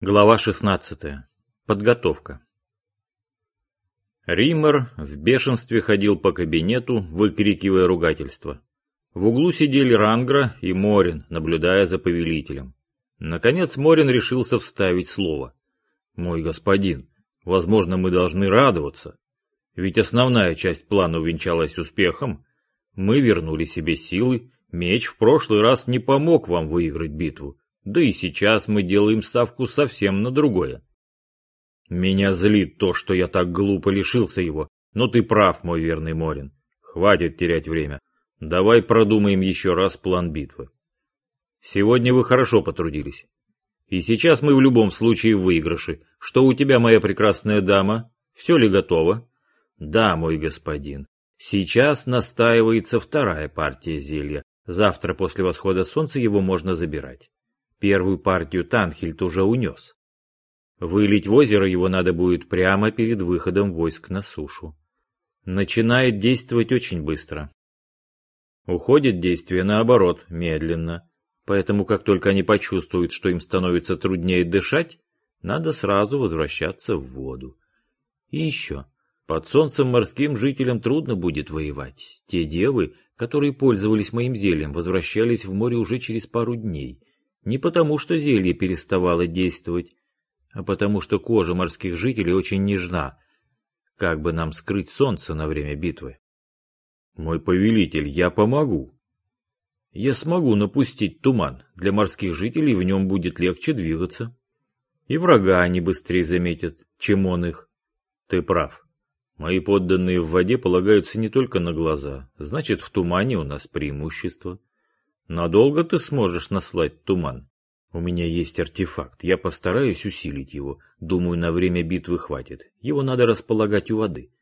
Глава 16. Подготовка. Риммер в бешенстве ходил по кабинету, выкрикивая ругательства. В углу сидели Рангра и Морин, наблюдая за повелителем. Наконец Морин решился вставить слово. «Мой господин, возможно, мы должны радоваться. Ведь основная часть плана увенчалась успехом. Мы вернули себе силы, меч в прошлый раз не помог вам выиграть битву. Да и сейчас мы делаем ставку совсем на другое. Меня злит то, что я так глупо лишился его, но ты прав, мой верный Морин. Хватит терять время. Давай продумаем еще раз план битвы. Сегодня вы хорошо потрудились. И сейчас мы в любом случае в выигрыше. Что у тебя, моя прекрасная дама? Все ли готово? Да, мой господин. Сейчас настаивается вторая партия зелья. Завтра после восхода солнца его можно забирать. Первую партию Танхельд уже унес. Вылить в озеро его надо будет прямо перед выходом войск на сушу. Начинает действовать очень быстро. Уходит действие наоборот, медленно. Поэтому как только они почувствуют, что им становится труднее дышать, надо сразу возвращаться в воду. И еще. Под солнцем морским жителям трудно будет воевать. Те девы, которые пользовались моим зельем, возвращались в море уже через пару дней. Не потому, что зелье переставало действовать, а потому, что кожа морских жителей очень нежна. Как бы нам скрыть солнце на время битвы? Мой повелитель, я помогу. Я смогу напустить туман. Для морских жителей в нем будет легче двигаться. И врага они быстрее заметят, чем он их. Ты прав. Мои подданные в воде полагаются не только на глаза. Значит, в тумане у нас преимущество. Надолго ты сможешь наслать туман? У меня есть артефакт, я постараюсь усилить его. Думаю, на время битвы хватит. Его надо располагать у воды.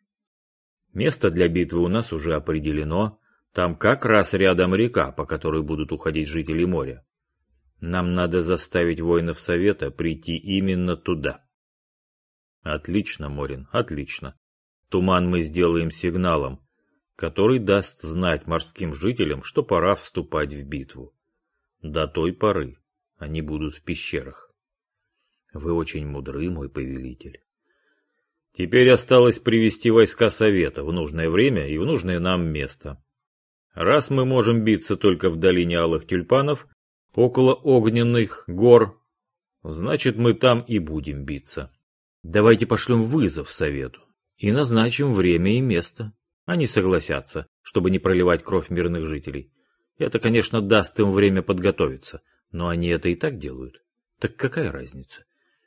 Место для битвы у нас уже определено. Там как раз рядом река, по которой будут уходить жители моря. Нам надо заставить воинов Совета прийти именно туда. Отлично, Морин, отлично. Туман мы сделаем сигналом, который даст знать морским жителям, что пора вступать в битву. До той поры они будут в пещерах. Вы очень мудры, мой повелитель. Теперь осталось привести войска Совета в нужное время и в нужное нам место. Раз мы можем биться только в долине Алых Тюльпанов, около огненных гор, значит мы там и будем биться. Давайте пошлем вызов Совету и назначим время и место. Они согласятся, чтобы не проливать кровь мирных жителей. Это, конечно, даст им время подготовиться, но они это и так делают. Так какая разница?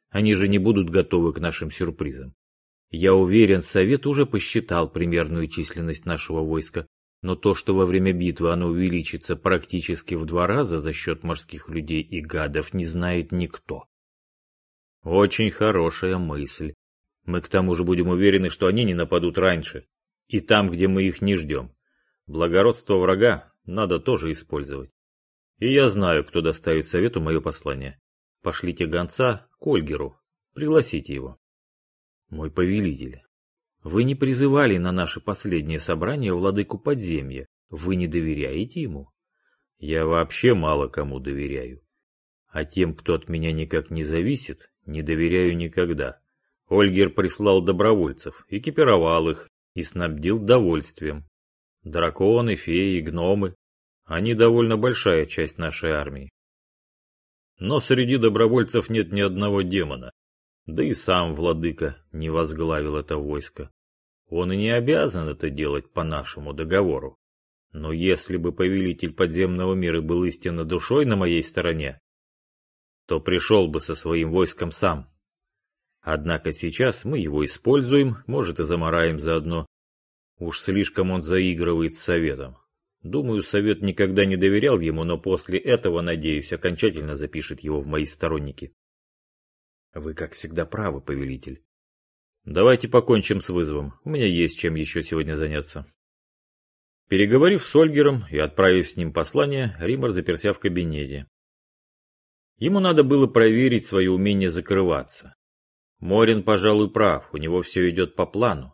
Они же не будут готовы к нашим сюрпризам. Я уверен, Совет уже посчитал примерную численность нашего войска, но то, что во время битвы оно увеличится практически в два раза за счет морских людей и гадов, не знает никто. Очень хорошая мысль. Мы к тому же будем уверены, что они не нападут раньше, и там, где мы их не ждем. Благородство врага надо тоже использовать. И я знаю, кто доставит совету мое послание. Пошлите гонца к Ольгеру, пригласите его. Мой повелитель, вы не призывали на наше последнее собрание владыку подземья. Вы не доверяете ему? Я вообще мало кому доверяю. А тем, кто от меня никак не зависит, не доверяю никогда. Ольгер прислал добровольцев, экипировал их, и снабдил довольствием. Драконы, феи, гномы – они довольно большая часть нашей армии. Но среди добровольцев нет ни одного демона, да и сам владыка не возглавил это войско. Он и не обязан это делать по нашему договору. Но если бы повелитель подземного мира был истинно душой на моей стороне, то пришел бы со своим войском сам. Однако сейчас мы его используем, может и замараем заодно. Уж слишком он заигрывает с советом. Думаю, совет никогда не доверял ему, но после этого, надеюсь, окончательно запишет его в мои сторонники. Вы, как всегда, правы, повелитель. Давайте покончим с вызовом. У меня есть чем еще сегодня заняться. Переговорив с Ольгером и отправив с ним послание, Римар заперся в кабинете. Ему надо было проверить свое умение закрываться. Морин, пожалуй, прав, у него все идет по плану.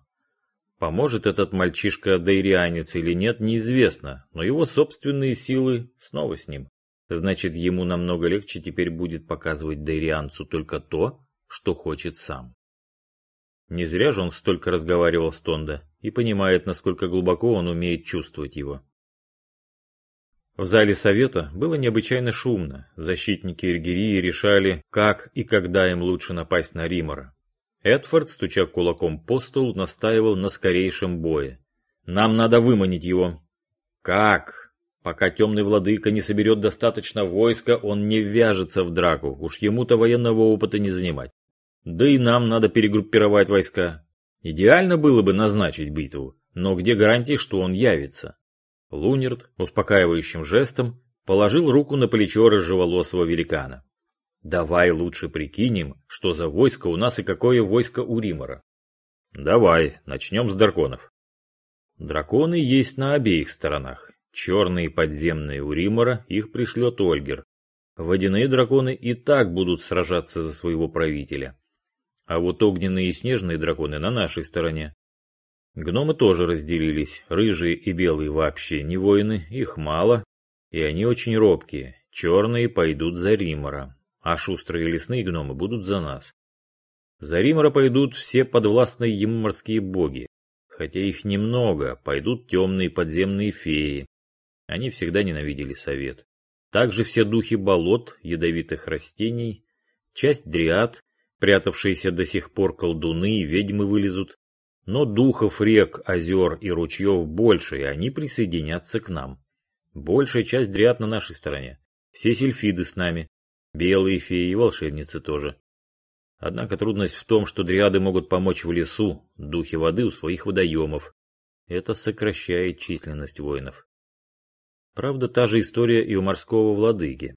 Поможет этот мальчишка дейрианец или нет, неизвестно, но его собственные силы снова с ним. Значит, ему намного легче теперь будет показывать Дейрианцу только то, что хочет сам. Не зря же он столько разговаривал с Тонда и понимает, насколько глубоко он умеет чувствовать его. В зале совета было необычайно шумно. Защитники Иргирии решали, как и когда им лучше напасть на Римора. Эдфорд, стуча кулаком по столу, настаивал на скорейшем бое. «Нам надо выманить его». «Как?» Пока темный владыка не соберет достаточно войска, он не вяжется в драку, уж ему-то военного опыта не занимать. Да и нам надо перегруппировать войска. Идеально было бы назначить битву, но где гарантии, что он явится? Лунерт успокаивающим жестом положил руку на плечо рыжеволосого великана. Давай лучше прикинем, что за войско у нас и какое войско у Римора. Давай, начнем с драконов. Драконы есть на обеих сторонах. Черные подземные у Римора, их пришлет Ольгер. Водяные драконы и так будут сражаться за своего правителя. А вот огненные и снежные драконы на нашей стороне. Гномы тоже разделились. Рыжие и белые вообще не воины, их мало. И они очень робкие. Черные пойдут за Римора, а шустрые лесные гномы будут за нас. За Римора пойдут все подвластные ему морские боги. Хотя их немного, пойдут темные подземные феи, они всегда ненавидели совет. Также все духи болот, ядовитых растений, часть дриад, прятавшиеся до сих пор колдуны и ведьмы вылезут. Но духов рек, озер и ручьев больше, и они присоединятся к нам. Большая часть дриад на нашей стороне. Все сельфиды с нами. Белые феи и волшебницы тоже. Однако трудность в том, что дриады могут помочь в лесу, духи воды у своих водоемов. Это сокращает численность воинов. Правда, та же история и у морского владыки.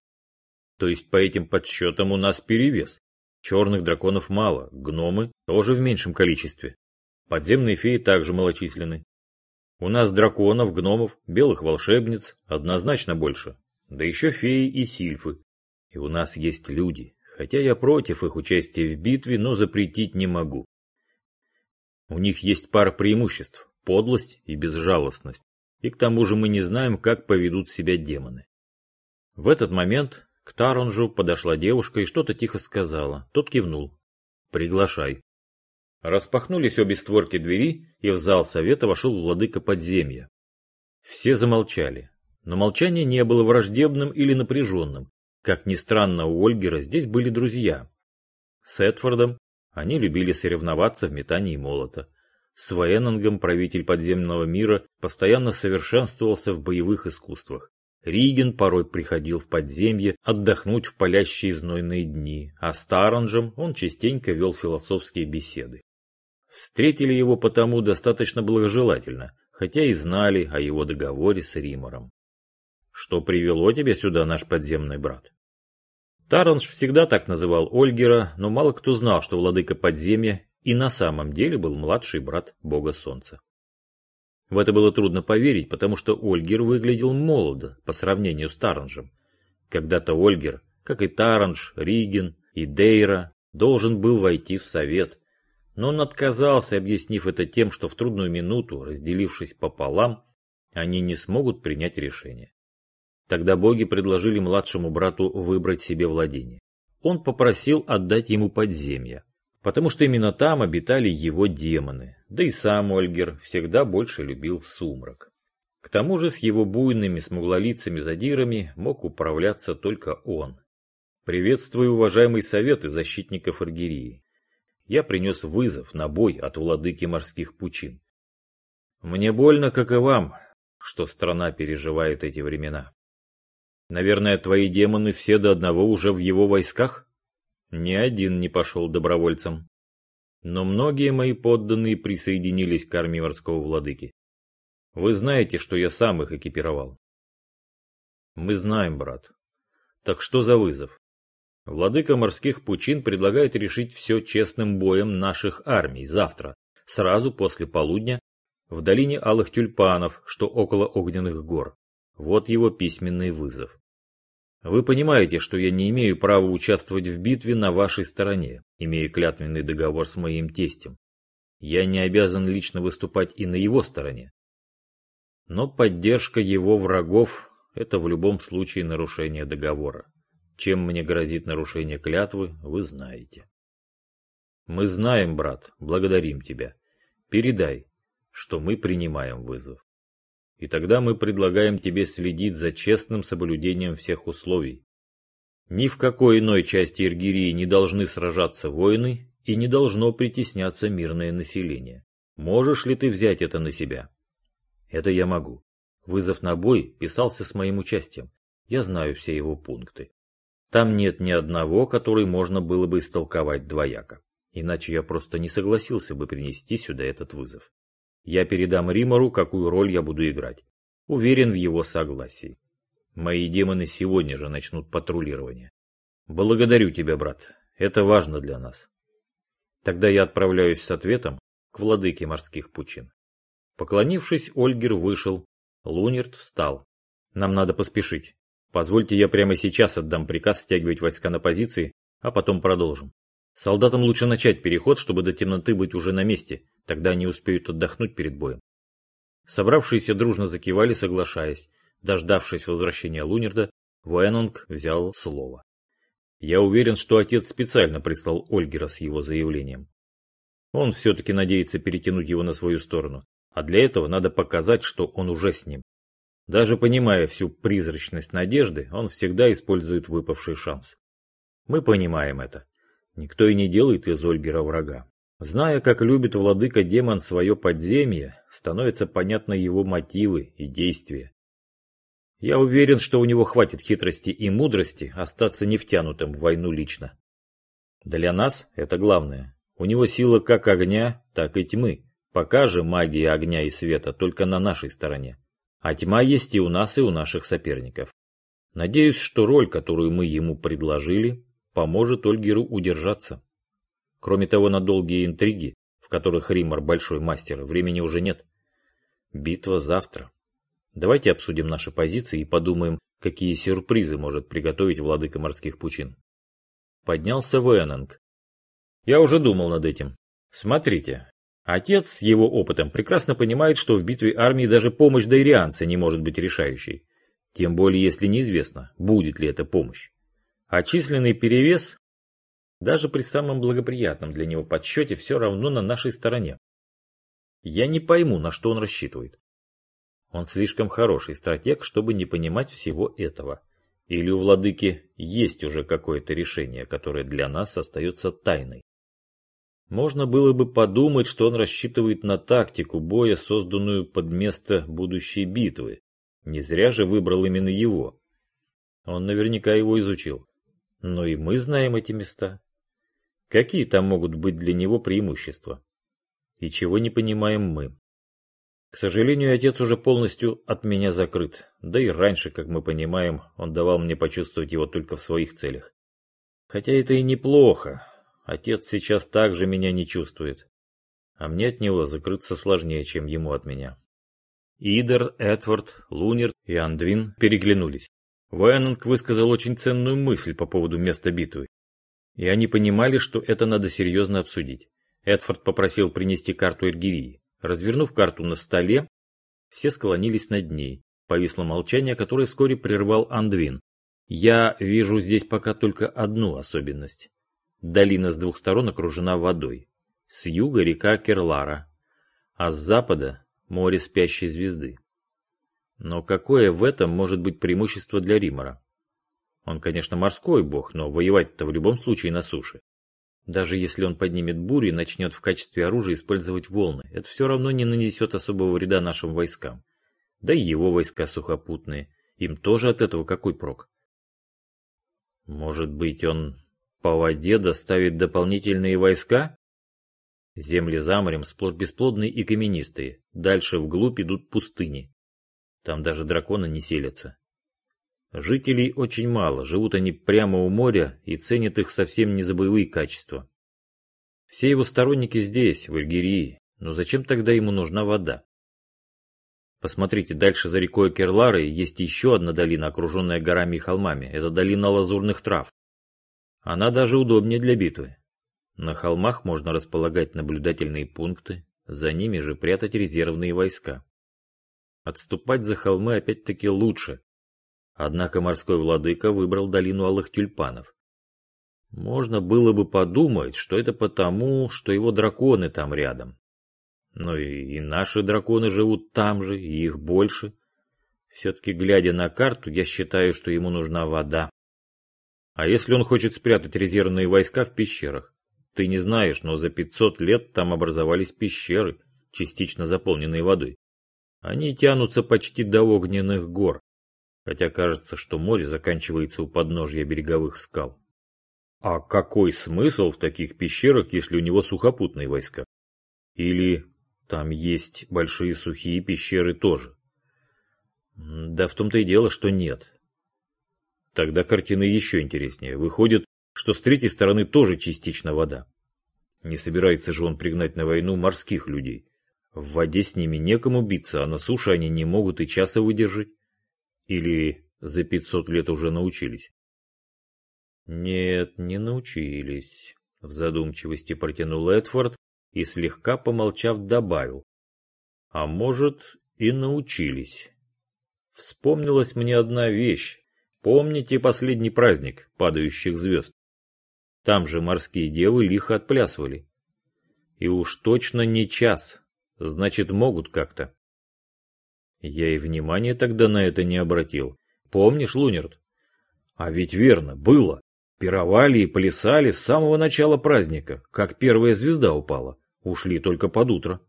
То есть по этим подсчетам у нас перевес. Черных драконов мало, гномы тоже в меньшем количестве. Подземные феи также малочисленны. У нас драконов, гномов, белых волшебниц однозначно больше. Да еще феи и сильфы. И у нас есть люди. Хотя я против их участия в битве, но запретить не могу. У них есть пара преимуществ – подлость и безжалостность. И к тому же мы не знаем, как поведут себя демоны. В этот момент к Таронжу подошла девушка и что-то тихо сказала. Тот кивнул. «Приглашай». Распахнулись обе створки двери, и в зал совета вошел владыка подземья. Все замолчали. Но молчание не было враждебным или напряженным. Как ни странно, у Ольгера здесь были друзья. С Эдфордом они любили соревноваться в метании молота. С Ваенонгом правитель подземного мира постоянно совершенствовался в боевых искусствах. Риген порой приходил в подземье отдохнуть в палящие знойные дни, а с Таранжем он частенько вел философские беседы. Встретили его потому достаточно благожелательно, хотя и знали о его договоре с Римором. Что привело тебя сюда, наш подземный брат? Таранж всегда так называл Ольгера, но мало кто знал, что владыка подземья и на самом деле был младший брат бога солнца. В это было трудно поверить, потому что Ольгер выглядел молодо по сравнению с Таранжем. Когда-то Ольгер, как и Таранж, Риген и Дейра, должен был войти в совет, но он отказался, объяснив это тем, что в трудную минуту, разделившись пополам, они не смогут принять решение. Тогда боги предложили младшему брату выбрать себе владение. Он попросил отдать ему подземья, потому что именно там обитали его демоны, да и сам Ольгер всегда больше любил сумрак. К тому же с его буйными смуглолицами задирами мог управляться только он. Приветствую уважаемый совет и защитников Аргирии. Я принес вызов на бой от владыки морских пучин. Мне больно, как и вам, что страна переживает эти времена. Наверное, твои демоны все до одного уже в его войсках? Ни один не пошел добровольцем. Но многие мои подданные присоединились к армии морского владыки. Вы знаете, что я сам их экипировал. Мы знаем, брат. Так что за вызов? Владыка морских пучин предлагает решить все честным боем наших армий завтра, сразу после полудня, в долине Алых Тюльпанов, что около Огненных гор. Вот его письменный вызов. Вы понимаете, что я не имею права участвовать в битве на вашей стороне, имея клятвенный договор с моим тестем. Я не обязан лично выступать и на его стороне. Но поддержка его врагов – это в любом случае нарушение договора. Чем мне грозит нарушение клятвы, вы знаете. Мы знаем, брат, благодарим тебя. Передай, что мы принимаем вызов. И тогда мы предлагаем тебе следить за честным соблюдением всех условий. Ни в какой иной части Иргирии не должны сражаться воины и не должно притесняться мирное население. Можешь ли ты взять это на себя? Это я могу. Вызов на бой писался с моим участием. Я знаю все его пункты. Там нет ни одного, который можно было бы истолковать двояко. Иначе я просто не согласился бы принести сюда этот вызов. Я передам Римору, какую роль я буду играть. Уверен в его согласии. Мои демоны сегодня же начнут патрулирование. Благодарю тебя, брат. Это важно для нас. Тогда я отправляюсь с ответом к владыке морских пучин. Поклонившись, Ольгер вышел. Лунерт встал. Нам надо поспешить. Позвольте я прямо сейчас отдам приказ стягивать войска на позиции, а потом продолжим. Солдатам лучше начать переход, чтобы до темноты быть уже на месте, тогда они успеют отдохнуть перед боем. Собравшиеся дружно закивали, соглашаясь. Дождавшись возвращения Лунерда, Вуэнонг взял слово. Я уверен, что отец специально прислал Ольгера с его заявлением. Он все-таки надеется перетянуть его на свою сторону, а для этого надо показать, что он уже с ним. Даже понимая всю призрачность надежды, он всегда использует выпавший шанс. Мы понимаем это. Никто и не делает из Ольгера врага. Зная, как любит владыка демон свое подземье, становятся понятны его мотивы и действия. Я уверен, что у него хватит хитрости и мудрости остаться не втянутым в войну лично. Для нас это главное. У него сила как огня, так и тьмы. Пока же магия огня и света только на нашей стороне. А тьма есть и у нас, и у наших соперников. Надеюсь, что роль, которую мы ему предложили, поможет Ольгеру удержаться. Кроме того, на долгие интриги, в которых Риммар большой мастер, времени уже нет. Битва завтра. Давайте обсудим наши позиции и подумаем, какие сюрпризы может приготовить владыка морских пучин. Поднялся Веннинг. Я уже думал над этим. Смотрите, отец с его опытом прекрасно понимает, что в битве армии даже помощь дайрианца не может быть решающей. Тем более, если неизвестно, будет ли эта помощь. А численный перевес, даже при самом благоприятном для него подсчете, все равно на нашей стороне. Я не пойму, на что он рассчитывает. Он слишком хороший стратег, чтобы не понимать всего этого. Или у владыки есть уже какое-то решение, которое для нас остается тайной. Можно было бы подумать, что он рассчитывает на тактику боя, созданную под место будущей битвы. Не зря же выбрал именно его. Он наверняка его изучил. Но и мы знаем эти места. Какие там могут быть для него преимущества? И чего не понимаем мы? К сожалению, отец уже полностью от меня закрыт. Да и раньше, как мы понимаем, он давал мне почувствовать его только в своих целях. Хотя это и неплохо. Отец сейчас также меня не чувствует. А мне от него закрыться сложнее, чем ему от меня. Идер, Эдвард, Лунер и Андвин переглянулись. Вайнинг высказал очень ценную мысль по поводу места битвы. И они понимали, что это надо серьезно обсудить. Эдвард попросил принести карту Эргирии. Развернув карту на столе, все склонились над ней. Повисло молчание, которое вскоре прервал Андвин. Я вижу здесь пока только одну особенность. Долина с двух сторон окружена водой. С юга река Керлара, а с запада море спящей звезды. Но какое в этом может быть преимущество для Римора? Он, конечно, морской бог, но воевать-то в любом случае на суше. Даже если он поднимет бурю и начнет в качестве оружия использовать волны, это все равно не нанесет особого вреда нашим войскам. Да и его войска сухопутные. Им тоже от этого какой прок? Может быть, он по воде доставит дополнительные войска? Земли за морем сплошь бесплодные и каменистые. Дальше вглубь идут пустыни. Там даже драконы не селятся. Жителей очень мало, живут они прямо у моря и ценят их совсем не за боевые качества. Все его сторонники здесь, в Эльгирии, но зачем тогда ему нужна вода? Посмотрите, дальше за рекой Керлары есть еще одна долина, окруженная горами и холмами. Это долина лазурных трав. Она даже удобнее для битвы. На холмах можно располагать наблюдательные пункты, за ними же прятать резервные войска. Отступать за холмы опять-таки лучше, Однако морской владыка выбрал долину алых тюльпанов. Можно было бы подумать, что это потому, что его драконы там рядом. Но и, наши драконы живут там же, и их больше. Все-таки, глядя на карту, я считаю, что ему нужна вода. А если он хочет спрятать резервные войска в пещерах? Ты не знаешь, но за 500 лет там образовались пещеры, частично заполненные водой. Они тянутся почти до огненных гор, хотя кажется, что море заканчивается у подножья береговых скал. А какой смысл в таких пещерах, если у него сухопутные войска? Или там есть большие сухие пещеры тоже? Да в том-то и дело, что нет. Тогда картина еще интереснее. Выходит, что с третьей стороны тоже частично вода. Не собирается же он пригнать на войну морских людей. В воде с ними некому биться, а на суше они не могут и часа выдержать. Или за пятьсот лет уже научились? Нет, не научились. В задумчивости протянул Эдфорд и, слегка помолчав, добавил. А может, и научились. Вспомнилась мне одна вещь. Помните последний праздник падающих звезд? Там же морские девы лихо отплясывали. И уж точно не час, значит могут как-то. Я и внимания тогда на это не обратил. Помнишь, Лунерт? А ведь верно, было. Пировали и плясали с самого начала праздника, как первая звезда упала. Ушли только под утро.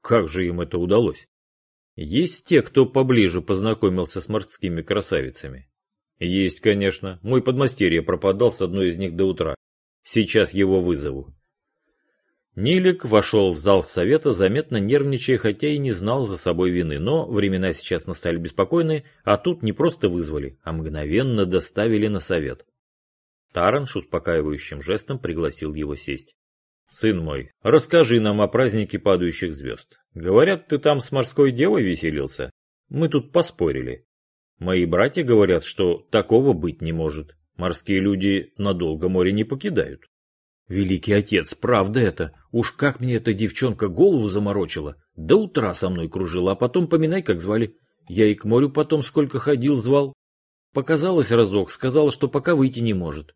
Как же им это удалось? Есть те, кто поближе познакомился с морскими красавицами. Есть, конечно. Мой подмастерье пропадал с одной из них до утра. Сейчас его вызову. Нилик вошел в зал совета, заметно нервничая, хотя и не знал за собой вины, но времена сейчас настали беспокойные, а тут не просто вызвали, а мгновенно доставили на совет. Таранш успокаивающим жестом пригласил его сесть. «Сын мой, расскажи нам о празднике падающих звезд. Говорят, ты там с морской девой веселился? Мы тут поспорили. Мои братья говорят, что такого быть не может. Морские люди надолго море не покидают. Великий отец, правда это? Уж как мне эта девчонка голову заморочила. До утра со мной кружила, а потом поминай, как звали. Я и к морю потом сколько ходил, звал. Показалось разок, сказала, что пока выйти не может.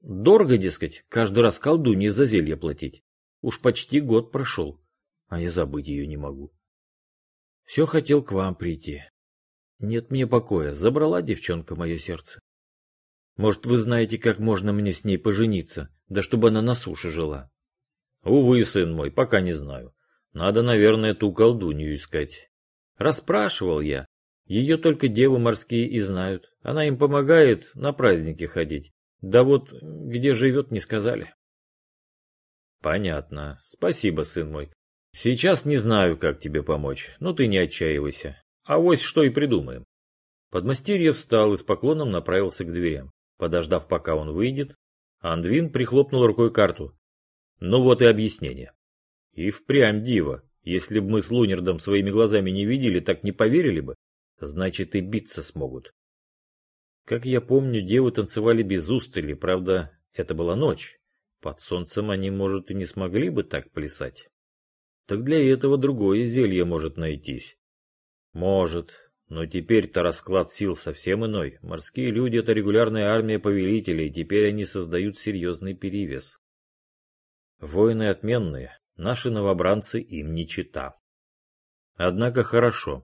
Дорого, дескать, каждый раз колдунье за зелье платить. Уж почти год прошел, а я забыть ее не могу. Все хотел к вам прийти. Нет мне покоя, забрала девчонка мое сердце. Может, вы знаете, как можно мне с ней пожениться, да чтобы она на суше жила? Увы, сын мой, пока не знаю. Надо, наверное, ту колдунью искать. Расспрашивал я. Ее только девы морские и знают. Она им помогает на праздники ходить. Да вот где живет, не сказали. Понятно. Спасибо, сын мой. Сейчас не знаю, как тебе помочь, но ты не отчаивайся. А вось что и придумаем. Подмастерье встал и с поклоном направился к дверям. Подождав, пока он выйдет, Андвин прихлопнул рукой карту. Ну вот и объяснение. И впрямь диво. Если бы мы с Лунердом своими глазами не видели, так не поверили бы. Значит, и биться смогут. Как я помню, девы танцевали без устали, правда, это была ночь. Под солнцем они, может, и не смогли бы так плясать. Так для этого другое зелье может найтись. Может, но теперь-то расклад сил совсем иной. Морские люди — это регулярная армия повелителей, теперь они создают серьезный перевес. Воины отменные, наши новобранцы им не чита. Однако хорошо.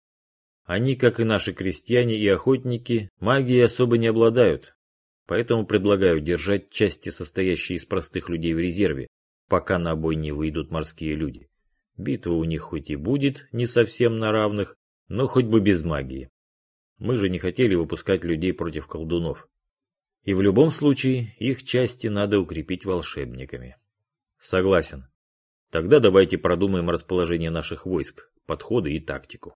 Они, как и наши крестьяне и охотники, магией особо не обладают, поэтому предлагаю держать части, состоящие из простых людей в резерве, пока на бой не выйдут морские люди. Битва у них хоть и будет не совсем на равных, но хоть бы без магии. Мы же не хотели выпускать людей против колдунов. И в любом случае, их части надо укрепить волшебниками. Согласен. Тогда давайте продумаем расположение наших войск, подходы и тактику.